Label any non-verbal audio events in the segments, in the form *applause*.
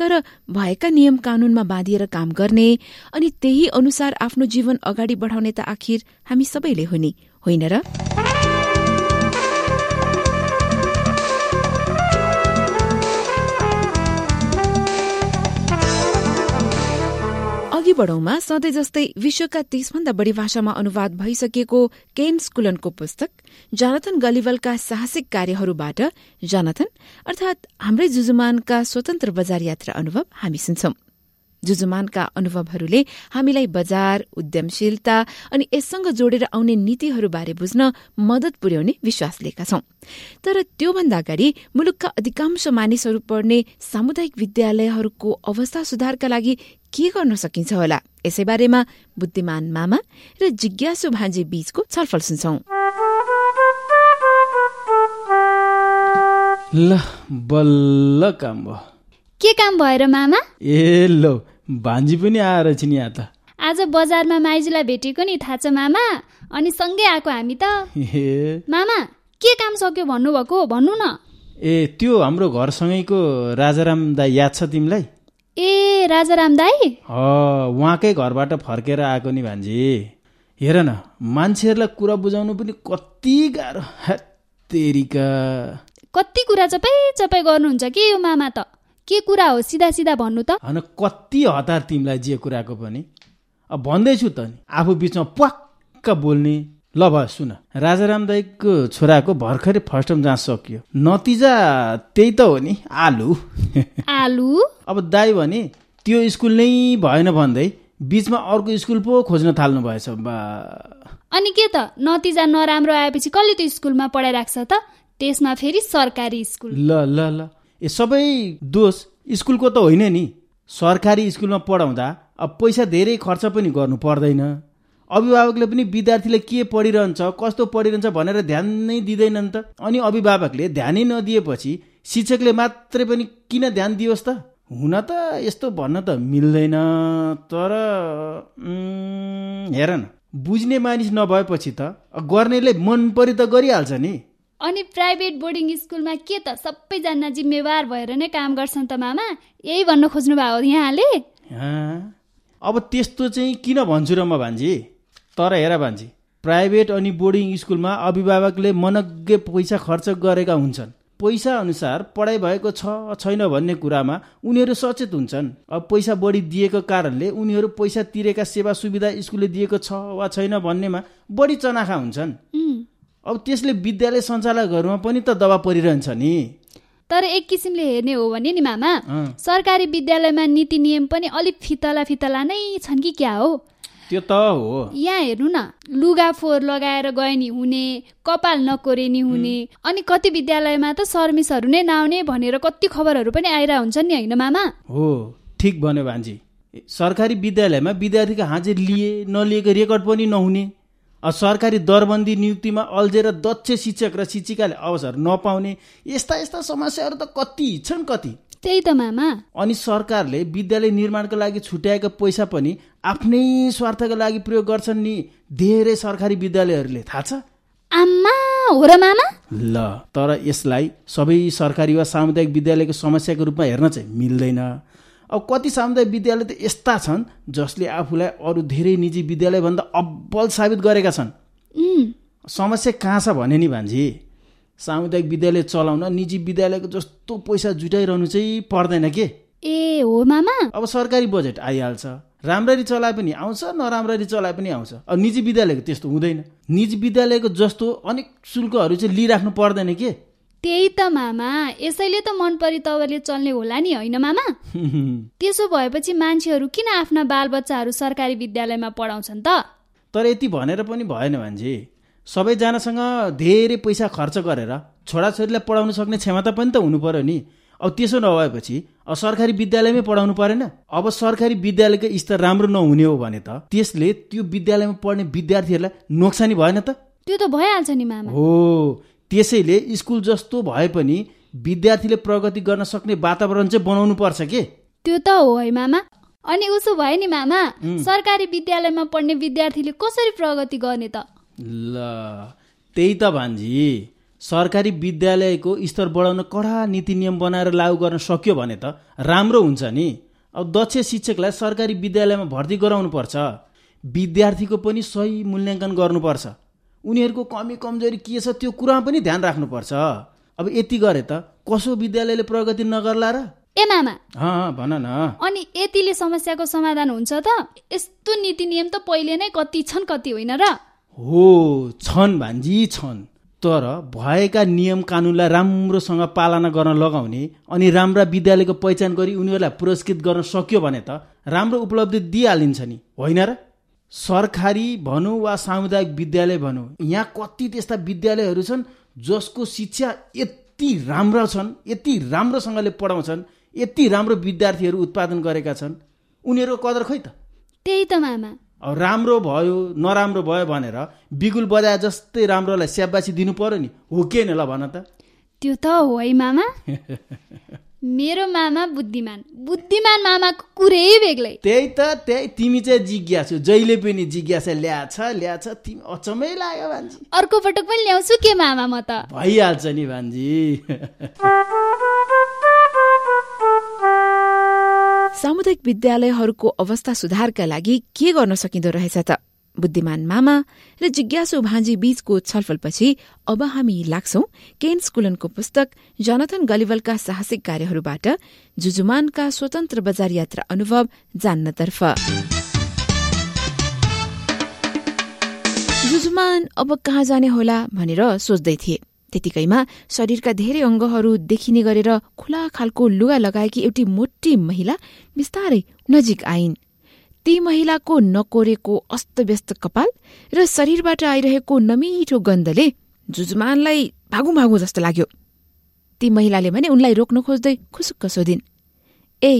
तर भएका नियम कानूनमा बाँधिएर काम गर्ने अनि त्यही अनुसार आफ्नो जीवन अगाडि बढाउने त आखिर हामी सबैले हो नि होइन र? बढौँमा सधैँ जस्तै विश्वका तीसभन्दा बढ़ी भाषामा अनुवाद भइसकेको केन स्कुलनको पुस्तक जनथन गलिवलका साहसिक कार्यहरूबाट जनथन अर्थात हाम्रै जुजुमानका स्वतन्त्र बजार यात्रा अनुभव हामी सुन्छौं। जुजुमानका अनुभवहरूले हामीलाई बजार उद्यमशीलता अनि यससँग जोडेर आउने नीतिहरूबारे बुझ्न मदत पुर्याउने विश्वास लिएका छौं। तर त्योभन्दा अगाडि मुलुकका अधिकांश मानिसहरू पढ्ने सामुदायिक विद्यालयहरूको अवस्था सुधारका लागि के गर्न सकिन्छ होला? यसै बारेमा बुद्धिमान मामा र जिज्ञासु भान्जी बीचको छलफल सुन्छौ। ल बल्ल काम भयो। के काम भएर मामा? ए लो भान्जी पनि आएर छिन् यहाँ त। आज बजारमा माइजूलाई भेटेको नि थाहा छ मामा? अनि सँगै आएको हामी त। ए। मामा के काम सक्यो भन्नुभएको भन्नु न। ए त्यो हाम्रो घरसँगैको राजाराम दाई याद छ तिमीलाई? ए राजाराम दाई। ह उहाँकै घरबाट फर्केर आएको नि भान्जी। हेर न मान्छेहरूलाई कुरा बुझाउनु पनि कति गाह्रो तेरिका कति कुरा चपाइ चपाइ गर्नुहुन्छ के यो मामा त? के कुरा हो सिधा सिधा भन्नु त? होइन कति हतार तिमीलाई जे कुराको पनि। अब भन्दैछु त नि आफू बिचमा प्वाक्क बोल्ने। ल भयो सुन। राजाराम दाईको छोराको भर्खरै फर्स्ट टर्म जाँच सकियो। नतिजा त्यही त हो नि आलु। आलु? अब दाई भने त्यो स्कुल नै भएन भन्दै बिचमा अर्को स्कुल पो खोज्न थाल्नु भएछ अनि के त? नतिजा नराम्रो आएपछि कसले त्यो स्कुलमा पढाइराख्छ त? त्यसमा फेरि सरकारी स्कुल। ल ल ल। ए सबै दोष स्कुलको त होइन नि। सरकारी स्कुलमा पढाउँदा अब पैसा धेरै खर्च पनि गर्नु पर्दैन। अभिभावकले पनि विद्यार्थीले के पढिरहन्छ कस्तो पढिरहन्छ भनेर ध्यान नै दिँदैनन् त। अनि अभिभावकले ध्यानै नदिएपछि शिक्षकले मात्रै पनि किन ध्यान दियोस् त? हुन त यस्तो भन्न त मिल्दैन तर हेर न बुझ्ने मानिस नभएपछि त गर्नेले मन परि त गरिहाल्छ नि। अनि प्राइभेट बोर्डिङ स्कुलमा के त सबैजना जिम्मेवार भएर नै काम गर्छन् त मामा? यही भन्न खोज्नु भयो यहाँले अब त्यस्तो चाहिँ किन भन्छु र म भान्जी? तर हेर भान्जी प्राइभेट अनि बोर्डिङ स्कुलमा अभिभावकले मनग्गे पैसा खर्च गरेका हुन्छन्। पैसा अनुसार पढाइ भएको छ छैन भन्ने कुरामा उनीहरू सचेत हुन्छन्। अब पैसा बढी दिएको कारणले उनीहरू पैसा तिरेका सेवा सुविधा स्कुलले दिएको छ वा छैन भन्नेमा बढी चनाखा हुन्छन्। अब त्यसले विद्यालय सञ्चालकहरूमा पनि त दबाब परिरहन्छ नि। तर एक किसिमले हेर्ने हो भने नि मामा सरकारी विद्यालयमा नीति नियम पनि अलिक फितला फितला नै छन् कि क्या हो? त्यो त हो। यहाँ हेर्नु न लुगा फोहोर लगाएर गए नि हुने कपाल नकोरे नि हुने अनि कति विद्यालयमा त सर्मिसहरू नै नआउने भनेर कति खबरहरू पनि आइरह हुन्छ नि होइन मामा? हो ठिक भन्यो भान्जी। सरकारी विद्यालयमा विद्यार्थीको हाजिर लिए नलिएको रेकर्ड पनि नहुने। सरकारी दरबन्दी नियुक्तिमा अल्झेर दक्ष शिक्षक र शिक्षिकाले अवसर नपाउने यस्ता यस्ता समस्याहरू त कति छन् कति। त्यही त मामा। अनि सरकारले विद्यालय निर्माणको लागि छुट्याएको पैसा पनि आफ्नै स्वार्थका लागि प्रयोग गर्छन् नि धेरै सरकारी विद्यालयहरूले। थाहा छ? आम्मा हो र मामा। ल तर यसलाई सबै सरकारी वा सामुदायिक विद्यालयको समस्याको रूपमा हेर्न चाहिँ मिल्दैन। अब कति सामुदायिक विद्यालय त यस्ता छन् जसले आफूलाई अरू धेरै निजी विद्यालयभन्दा अब्बल साबित गरेका छन्। समस्या कहाँ छ भने नि भान्जी? सामुदायिक विद्यालय चलाउन निजी विद्यालयको जस्तो पैसा जुटाइरहनु चाहिँ पर्दैन के? ए हो मामा। अब सरकारी बजेट आइहाल्छ। राम्ररी चलाए पनि आउँछ नराम्ररी चलाए पनि आउँछ। अब निजी विद्यालयको त्यस्तो हुँदैन। निजी विद्यालयको जस्तो अनेक शुल्कहरू चाहिँ लिइराख्नु पर्दैन के? त्यही त मामा। यसैले त मन परी तपाईँले चल्ने होला नि होइन मामा? *laughs* त्यसो भएपछि मान्छेहरू किन आफ्ना बालबच्चाहरू सरकारी विद्यालयमा पढाउँछन् त? तर यति भनेर पनि भएन भान्जी सबैजनासँग धेरै पैसा खर्च गरेर छोराछोरीलाई पढाउन सक्ने क्षमता पनि त हुनु पर्यो नि। अब त्यसो नभएपछि अब सरकारी विद्यालयमै पढाउनु परेन। अब सरकारी विद्यालयको स्तर राम्रो नहुने हो भने त त्यसले त्यो विद्यालयमा पढ्ने विद्यार्थीहरूलाई नोक्सानी भएन त। त्यो त भइहाल्छ नि मामा। हो त्यसैले स्कुल जस्तो भए पनि विद्यार्थीले प्रगति गर्न सक्ने वातावरण चाहिँ बनाउनु पर्छ के? त्यो त हो है मामा। अनि उसो भयो नि मामा सरकारी विद्यालयमा पढ्ने विद्यार्थीले कसरी प्रगति गर्ने त? ल। त्यही त भान्जी सरकारी विद्यालयको स्तर बढाउन कडा नीति नियम बनाएर लागू गर्न सक्यो भने त राम्रो हुन्छ नि। अब दक्ष शिक्षकलाई सरकारी विद्यालयमा भर्ती गराउनु पर्छ विद्यार्थीको पनि सही मूल्याङ्कन गर्नुपर्छ। उनीहरूको कमी कमजोरी के छ त्यो कुरामा पनि ध्यान राख्नुपर्छ। अब यति गरे त कसो विद्यालयले प्रगति नगर्ला र? ए मामा। भन न। अनि यतिले समस्याको समाधान हुन्छ त? यस्तो नीति नियम त पहिले नै कति छन् कति होइन र? हो छन् भान्जी छन्। तर भएका नियम कानुनलाई राम्रोसँग पालना गर्न लगाउने अनि राम्रा विद्यालयको पहिचान गरी उनीहरूलाई पुरस्कृत गर्न सक्यो भने त राम्रो उपलब्धि दिइहालिन्छ नि। होइन र? सरकारी भनौँ वा सामुदायिक विद्यालय भनौँ यहाँ कति त्यस्ता विद्यालयहरू छन् जसको शिक्षा यति राम्रा छन् यति राम्रोसँगले पढाउँछन् यति राम्रो विद्यार्थीहरू उत्पादन गरेका छन्। उनीहरूको कदर खै त। त्यही त मामा। राम्रो भयो नराम्रो भयो भनेर बिगुल बजाए जस्तै राम्रोलाई स्याबासी दिनु पर्यो नि। हो के नि ल भन त। त्यो त हो है मामा। मेरो मामा बुद्धिमान। बुद्धिमान मामाको कुरै बेग्लै। त्यही त त्यही तिमी चाहिँ जिज्ञासु जहिले पनि जिज्ञासा ल्याछ ल्याछ तिमी अचम्मै लाग्यो भान्जी। अर्को पटक पनि ल्याउँछु के मामा म त? भइहाल्छ नि भान्जी। *laughs* सामुदायिक विद्यालयहरूको अवस्था सुधारका लागि के गर्न सकिँदो रहेछ त? बुद्धिमान मामा र जिज्ञासु भान्जी बीचको छलफलपछि अब हामी लाग्छौ केन स्कुलनको पुस्तक जनथन गलिवलका साहसिक कार्यहरूबाट जुजुमानका स्वतन्त्र बजार यात्रा अनुभव जान्नतर्फ। जुजुमान अब कहाँ जाने होला भनेर सोच्दै थिए। त्यतिकैमा शरीरका धेरै अङ्गहरू देखिने गरेर खुला खालको लुगा लगाएकी एउटी मोटी महिला बिस्तारै नजिक आइन्। ती महिलाको नकोरेको अस्तव्यस्त कपाल र शरीरबाट आइरहेको नमिठो गन्धले जुजुमानलाई भागु भागु जस्तो लाग्यो। ती महिलाले भने उनलाई रोक्न खोज्दै खुसुक्क सोधिन् ए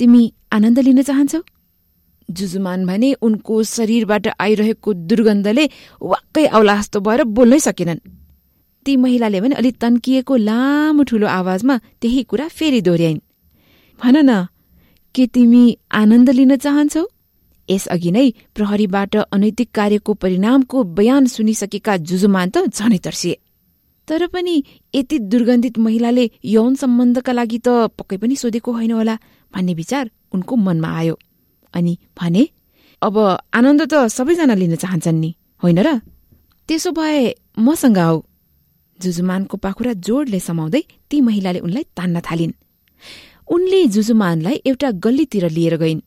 तिमी आनन्द लिन चाहन्छौ जुजुमान भने उनको शरीरबाट आइरहेको दुर्गन्धले वाक्कै औला जस्तो भएर बोल्नै सकेनन्। ती महिलाले भने अलि तन्किएको लामो ठूलो आवाजमा त्यही कुरा फेरि दोहोऱ्याइन्। भन न के तिमी आनन्द लिन चाहन्छौ? यसअघि नै प्रहरीबाट अनैतिक कार्यको परिणामको बयान सुनिसकेका जुजुमान त झनै तर्सिए। तर पनि यति दुर्गन्धित महिलाले यौन सम्बन्धका लागि त पक्कै पनि सोधेको होइन होला भन्ने विचार उनको मनमा आयो। अनि भने अब आनन्द त सबैजना लिन चाहन्छन् नि होइन र? त्यसो भए मसँग आऊ। जुजुमानको पाखुरा जोडले समाउँदै ती महिलाले उनलाई तान्न थालिन्। उनले जुजुमानलाई एउटा गल्लीतिर लिएर गइन्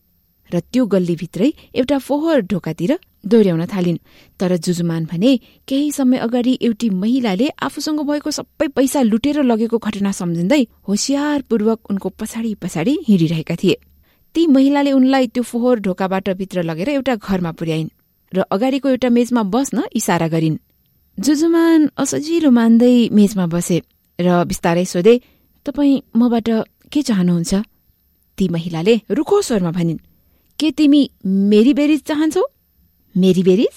र त्यो गल्लीभित्रै एउटा फोहोर ढोकातिर दोहोऱ्याउन थालिन्। तर जुजुमान भने केही समय अगाडि एउटी महिलाले आफूसँग भएको सबै पैसा लुटेर लगेको घटना सम्झिँदै होसियारपूर्वक उनको पछाडि पछाडि हिँडिरहेका थिए। ती महिलाले उनलाई त्यो फोहोर ढोकाबाट भित्र लगेर एउटा घरमा पुर्याइन् र अगाडिको एउटा मेजमा बस्न इसारा गरिन्। जुजुमान असजिलो मान्दै मेजमा बसे र बिस्तारै सोधे तपाईँ मबाट के चाहनुहुन्छ? ती महिलाले रुखो स्वरमा भनिन् के तिमी मेरी बेरिज चाहन्छौ? Marriage?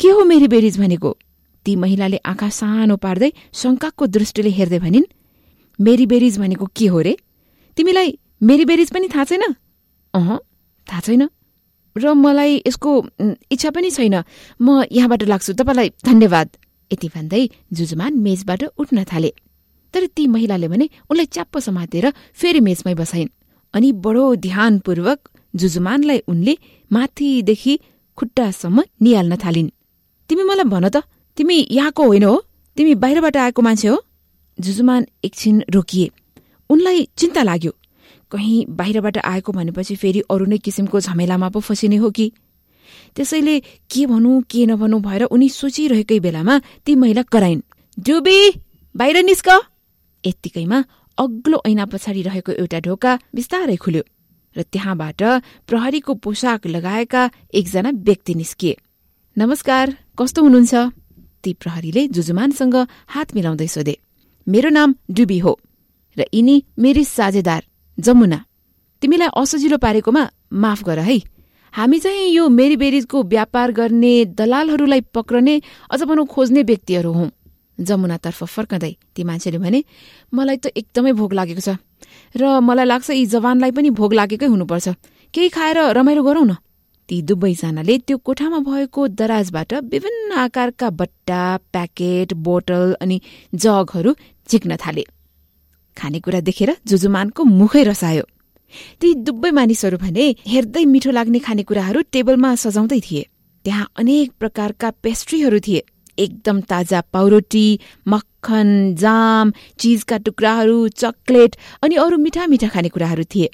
के हो मेरी बेरिज भनेको? ती महिलाले आँखा सानो पार्दै शङ्काको दृष्टिले हेर्दै भनिन् मेरी बेरिज भनेको के हो रे? तिमीलाई मेरी बेरिज पनि थाहा छैन? अह थाहा छैन। र मलाई यसको इच्छा पनि छैन। म यहाँबाट लाग्छु। तपाईँलाई धन्यवाद। यति भन्दै जुजुमान मेजबाट उठ्न थाले। तर ती महिलाले भने उनलाई च्याप्प समातेर फेरि मेजमै बसाइन्। अनि बडो ध्यानपूर्वक जुजुमानलाई उनले माथिदेखि खुट्टासम्म निहाल्न थालिन्। तिमी मलाई भन त तिमी यहाँको होइन हो? तिमी बाहिरबाट आएको मान्छे हो? जुजुमान एकछिन रोकिए। उनलाई चिन्ता लाग्यो। कहीँ बाहिरबाट आएको भनेपछि फेरि अरू नै किसिमको झमेलामा पो फसिने हो कि? त्यसैले के भनौँ के नभनौँ भएर उनी सोचिरहेकै बेलामा ती महिला कराइन्। डुबी बाहिर निस्क। यत्तिकैमा अग्लो ऐना पछाडि रहेको एउटा ढोका बिस्तारै खुल्यो र त्यहाँबाट प्रहरीको पोसाक लगाएका एकजना व्यक्ति निस्किए। नमस्कार कस्तो हुनुहुन्छ? ती प्रहरीले जुजुमानसँग हात मिलाउँदै सोधे। मेरो नाम डुबी हो र यिनी मेरी साझेदार जमुना। तिमीलाई असजिलो पारेकोमा माफ गर है। हामी चाहिँ यो मेरी बेरिजको व्यापार गर्ने दलालहरूलाई पक्रने अझ भनौँ खोज्ने व्यक्तिहरू हौं। जमुनातर्फ फर्कँदै ती मान्छेले भने मलाई त एकदमै भोग लागेको छ र मलाई लाग्छ यी जवानलाई पनि भोग लागेकै हुनुपर्छ। केही खाएर रमाइलो गरौं न। ती दुवैजनाले त्यो कोठामा भएको दराजबाट विभिन्न आकारका बट्टा प्याकेट बोटल अनि जगहरू झिक्न थाले। खानेकुरा देखेर जुजुमानको मुखै रसायो। ती दुवै मानिसहरू भने हेर्दै मिठो लाग्ने खानेकुराहरू टेबलमा सजाउँदै थिए। त्यहाँ अनेक प्रकारका पेस्ट्रीहरू थिए। एकदम ताजा पाउरोटी मक्खन जाम चिजका टुक्राहरू चकलेट अनि अरू मिठा मिठा खानेकुराहरू थिए।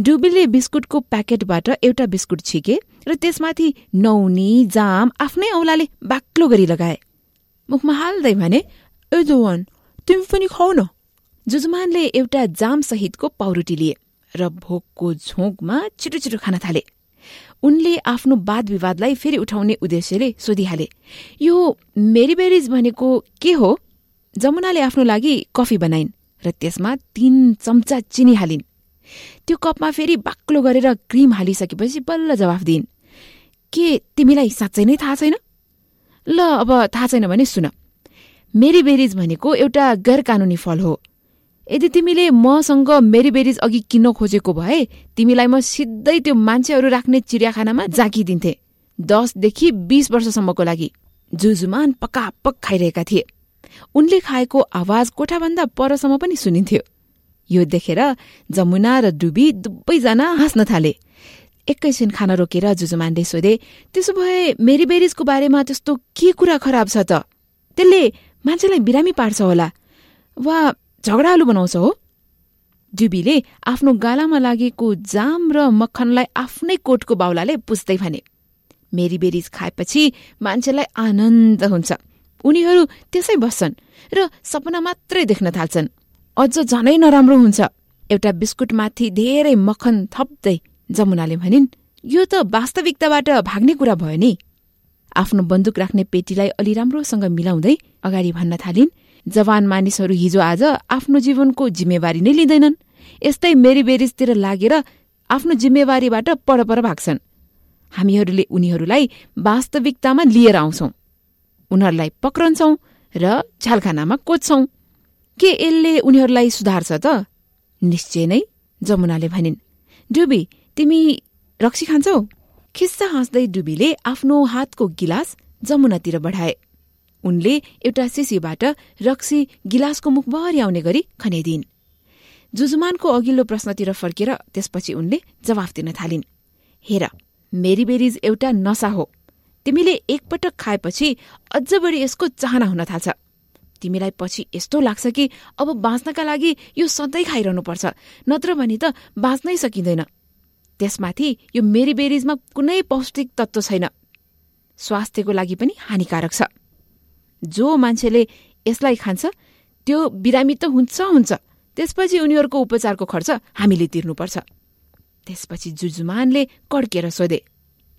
डुबीले बिस्कुटको प्याकेटबाट एउटा बिस्कुट छिके र त्यसमाथि नौनी जाम आफ्नै औलाले बाक्लो गरी लगाए। मुखमा हाल्दै भने ए जोवान तिमी पनि खाउ न। जुजुमानले एउटा जाम सहितको पाउरोटी लिए। र भोकको झोकमा छिटो छिटो खान थाले। उनले आफ्नो वाद विवादलाई फेरि उठाउने उद्देश्यले सोधिहाले यो मेरीबेरिज भनेको के हो? जमुनाले आफ्नो लागि कफी बनाइन् र त्यसमा तीन चम्चा चिनी हालिन्। त्यो कपमा फेरि बाक्लो गरेर क्रिम हालिसकेपछि बल्ल जवाफ दिइन्। के तिमीलाई साँच्चै नै थाहा छैन? ल अब थाहा छैन भने सुन। मेरीबेरिज भनेको एउटा गैर कानूनी फल हो। यदि तिमीले मसँग मेरीबेरिज अघि किन्न खोजेको भए तिमीलाई म सिधै त्यो मान्छेहरू राख्ने चिडियाखानामा जाँकिदिन्थे दसदेखि बीस वर्षसम्मको लागि जुजुमान पक्कापक खाइरहेका थिए। उनले खाएको आवाज कोठाभन्दा परसम्म पनि सुनिन्थ्यो। यो देखेर जमुना र डुबी दुवैजना हाँस्न थाले। एकैछिन खान रोकेर जुजुमानले सोधे त्यसो भए मेरीबेरिजको बारेमा त्यस्तो के कुरा खराब छ त? त्यसले मान्छेलाई बिरामी पार्छ होला। वा झगडालु बनाउँछ हो? डुबीले आफ्नो गालामा लागेको जाम र मक्खनलाई आफ्नै कोटको बाउलाले पुस्दै भने मेरी बेरिज खाएपछि मान्छेलाई आनन्द हुन्छ। उनीहरू त्यसै बस्छन् र सपना मात्रै देख्न थाल्छन्। अझ झनै नराम्रो हुन्छ। एउटा बिस्कुटमाथि धेरै मक्खन थप्दै जमुनाले भनिन् यो त वास्तविकताबाट भाग्ने कुरा भयो नि। आफ्नो बन्दुक राख्ने पेटीलाई अलि राम्रोसँग मिलाउँदै अगाडि भन्न थालिन्। जवान मानिसहरू हिजो आज आफ्नो जीवनको जिम्मेवारी नै लिँदैनन्। यस्तै मेरी बेरिजतिर लागेर आफ्नो जिम्मेवारीबाट परपर भाग्छन्। हामीहरूले उनीहरूलाई वास्तविकतामा लिएर आउँछौ। उनीहरूलाई पक्रन्छौं र झालखानामा कोच्छौं। के यसले उनीहरूलाई सुधार्छ त? निश्चय नै जमुनाले भनिन्। डुबी तिमी रक्सी खान्छौ? खिस्सा हाँस्दै डुबीले आफ्नो हातको गिलास जमुनातिर बढाए। उनले एउटा सिसीबाट रक्सी गिलासको मुखभरि आउने गरी खनेदिन्। जुजुमानको अघिल्लो प्रश्नतिर फर्केर त्यसपछि उनले जवाफ दिन थालिन्। हेर मेरी बेरिज एउटा नसा हो। तिमीले एकपटक खाएपछि अझ बढी यसको चाहना हुन थाल्छ। तिमीलाई पछि यस्तो लाग्छ कि अब बाँच्नका लागि यो सधैँ खाइरहनुपर्छ नत्र भने त बाँच्नै सकिँदैन। त्यसमाथि यो मेरी बेरिजमा कुनै पौष्टिक तत्व छैन। स्वास्थ्यको लागि पनि हानिकारक छ। जो मान्छेले यसलाई खान्छ त्यो बिरामी त हुन्छ हुन्छ। त्यसपछि उनीहरूको उपचारको खर्च हामीले तिर्नुपर्छ। त्यसपछि जुजुमानले कड्केर सोधे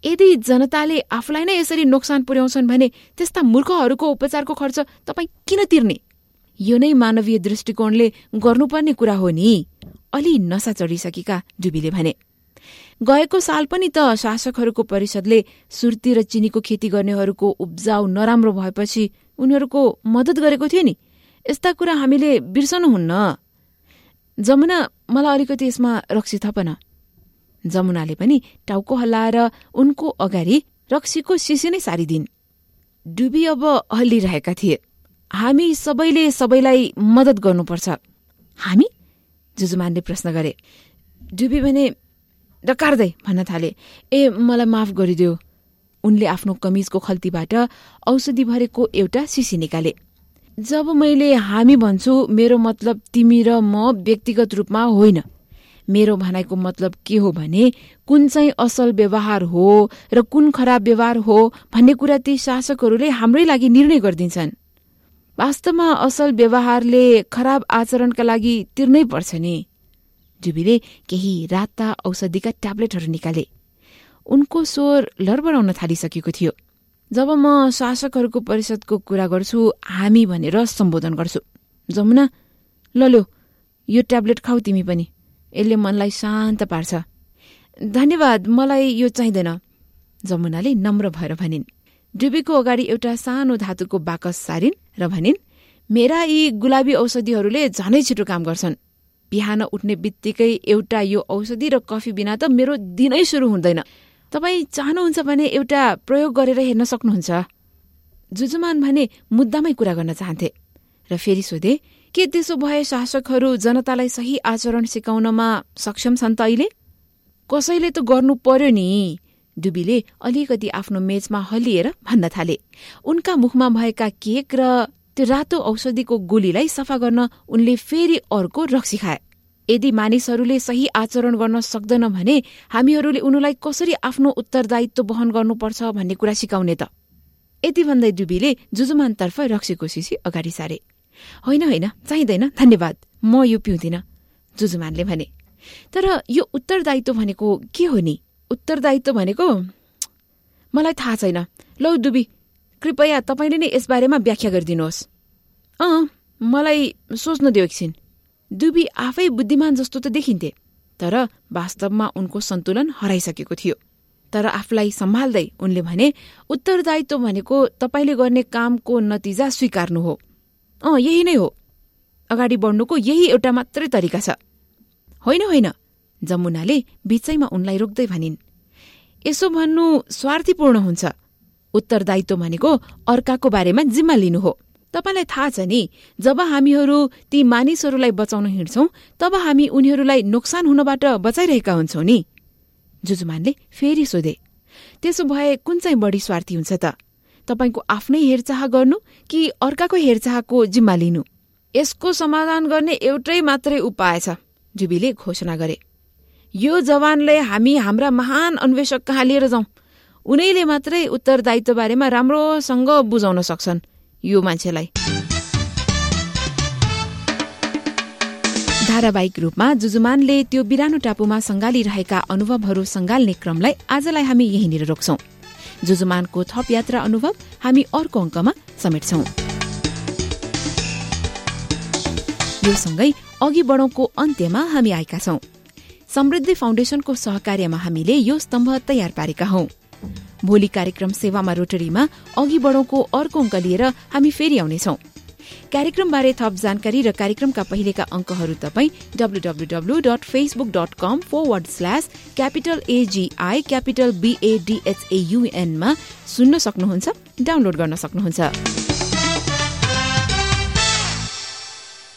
यदि जनताले आफूलाई नै यसरी नोक्सान पुर्याउँछन् भने त्यस्ता मूर्खहरूको उपचारको खर्च तपाईँ किन तिर्ने? यो नै मानवीय दृष्टिकोणले गर्नुपर्ने कुरा हो नि। अलि नसा चढिसकेका डुबीले भने गएको साल पनि त शासकहरूको परिषदले सुर्ती र चिनीको खेती गर्नेहरूको उब्जाउ नराम्रो भएपछि उनीहरूको मद्दत गरेको थियो नि। यस्ता कुरा हामीले बिर्सनुहुन्न जमुना मलाई अलिकति यसमा रक्सी थपन। जमुनाले पनि टाउको हल्लाएर उनको अगाडि रक्सीको सिसी नै सारिदिन्। डुबी अब हल्लिरहेका थिए। हामी सबैले सबैलाई मद्दत गर्नुपर्छ। हामी? जुजुमानले प्रश्न गरे। डुबी भने डकार्दै भन्न थाले। ए मलाई माफ गरिदियो। उनले आफ्नो कमिजको खल्तीबाट औषधि भरेको एउटा सिसी निकाले। जब मैले हामी भन्छु मेरो मतलब तिमी र म व्यक्तिगत रूपमा होइन। मेरो भनाइको मतलब के हो भने कुन चाहिँ असल व्यवहार हो र कुन खराब व्यवहार हो भन्ने कुरा ती शासकहरूले हाम्रै लागि निर्णय गरिदिन्छन्। वास्तवमा असल व्यवहारले खराब आचरणका लागि तिर्नै पर्छ नि। जुबीले केही राता औषधिका ट्याब्लेटहरू निकाले। उनको स्वर लडबडाउन थालिसकेको थियो। जब म शासकहरूको परिषदको कुरा गर्छु हामी भनेर सम्बोधन गर्छु। जमुना लल्यो यो ट्याब्लेट खाऊ तिमी पनि। यसले मनलाई शान्त पार्छ। धन्यवाद मलाई यो चाहिँदैन। जमुनाले नम्र भएर भनिन् डुबीको अगाडि एउटा सानो धातुको बाकस सारिन् र भनिन् मेरा यी गुलाबी औषधिहरूले झनै छिटो काम गर्छन्। बिहान उठ्ने बित्तिकै एउटा यो औषधि र कफी बिना त मेरो दिनै सुरु हुँदैन। तपाईँ चाहनुहुन्छ भने एउटा प्रयोग गरेर हेर्न सक्नुहुन्छ। जुजुमान भने मुद्दामै कुरा गर्न चाहन्थे। र फेरि सोधे के त्यसो भए शासकहरू जनतालाई सही आचरण सिकाउनमा सक्षम छन् त अहिले? कसैले त गर्नु पर्यो नि। डुबीले अलिकति आफ्नो मेचमा हल्लिएर भन्न थाले। उनका मुखमा भएका केक र त्यो रातो औषधिको गोलीलाई सफा गर्न उनले फेरि अर्को रक्सी खाए। यदि मानिसहरूले सही आचरण गर्न सक्दैन भने हामीहरूले उनीलाई कसरी आफ्नो उत्तरदायित्व वहन गर्नुपर्छ भन्ने कुरा सिकाउने त। यति भन्दै डुबीले जुजुमानतर्फ रक्सीको सिसी अगाडि सारे। होइन होइन चाहिँदैन धन्यवाद म यो पिउँदिन जुजुमानले भने। तर यो उत्तरदायित्व भनेको के हो नि? उत्तरदायित्व भनेको मलाई थाहा छैन। लौ दुबी कृपया तपाईँले नै यसबारेमा व्याख्या गरिदिनुहोस्। अँ मलाई सोच्न दियो एकछिन। दुबी आफै बुद्धिमान जस्तो त देखिन्थे तर वास्तवमा उनको सन्तुलन हराइसकेको थियो। तर आफूलाई सम्हाल्दै उनले भने उत्तरदायित्व भनेको तपाईँले गर्ने कामको नतिजा स्वीकार्नु हो। अँ यही नै हो। अगाडि बढ्नुको यही एउटा मात्रै तरिका छ। होइन होइन जमुनाले बिचैमा उनलाई रोक्दै भनिन्। यसो भन्नु स्वार्थीपूर्ण हुन्छ। उत्तरदायित्व भनेको अर्काको बारेमा जिम्मा लिनु हो। तपाईँलाई थाहा छ नि जब हामीहरू ती मानिसहरूलाई बचाउन हिँड्छौं तब हामी उनीहरूलाई नोक्सान हुनबाट बचाइरहेका हुन्छौं नि। जुजुमानले फेरि सोधे त्यसो भए कुन चाहिँ बढी स्वार्थी हुन्छ त? तपाईँको आफ्नै हेरचाह गर्नु कि अर्काको हेरचाहको जिम्मा लिनु? यसको समाधान गर्ने एउटै मात्रै उपाय छ। जुबीले घोषणा गरे यो जवानले हामी हाम्रा महान अन्वेषक कहाँ लिएर जाउँ उनैले मात्रै उत्तरदायित्व बारेमा राम्रोसँग बुझाउन सक्छन्। यो मान्छेलाई। धारावाहिक रूपमा जुजुमानले त्यो बिरानो टापुमा सङ्गालिरहेका अनुभवहरू सङ्गाल्ने क्रमलाई आजलाई हामी यहीँनिर रोक्छौं। जुजुमानको थप यात्रा अनुभव हामी अर्को अङ्कमा समेट्छौं। यो सँगै अघि बढौँको अन्त्यमा हामी आएका छौं। समृद्धि फाउन्डेशनको सहकार्यमा हामीले यो स्तम्भ तयार पारेका हौं। भोलि कार्यक्रम सेवामा रोटरीमा अघि बढौँको अर्को अङ्क लिएर हामी फेरि आउनेछौ। कार्यक्रमबारे थप जानकारी र कार्यक्रमका पहिलेका अङ्कहरू तपाईँ WWW dot Facebook dot com forward slash capital AGI capital बीएडीएचएयुएनमा सुन्न सक्नुहुन्छ डाउनलोड गर्न सक्नुहुन्छ।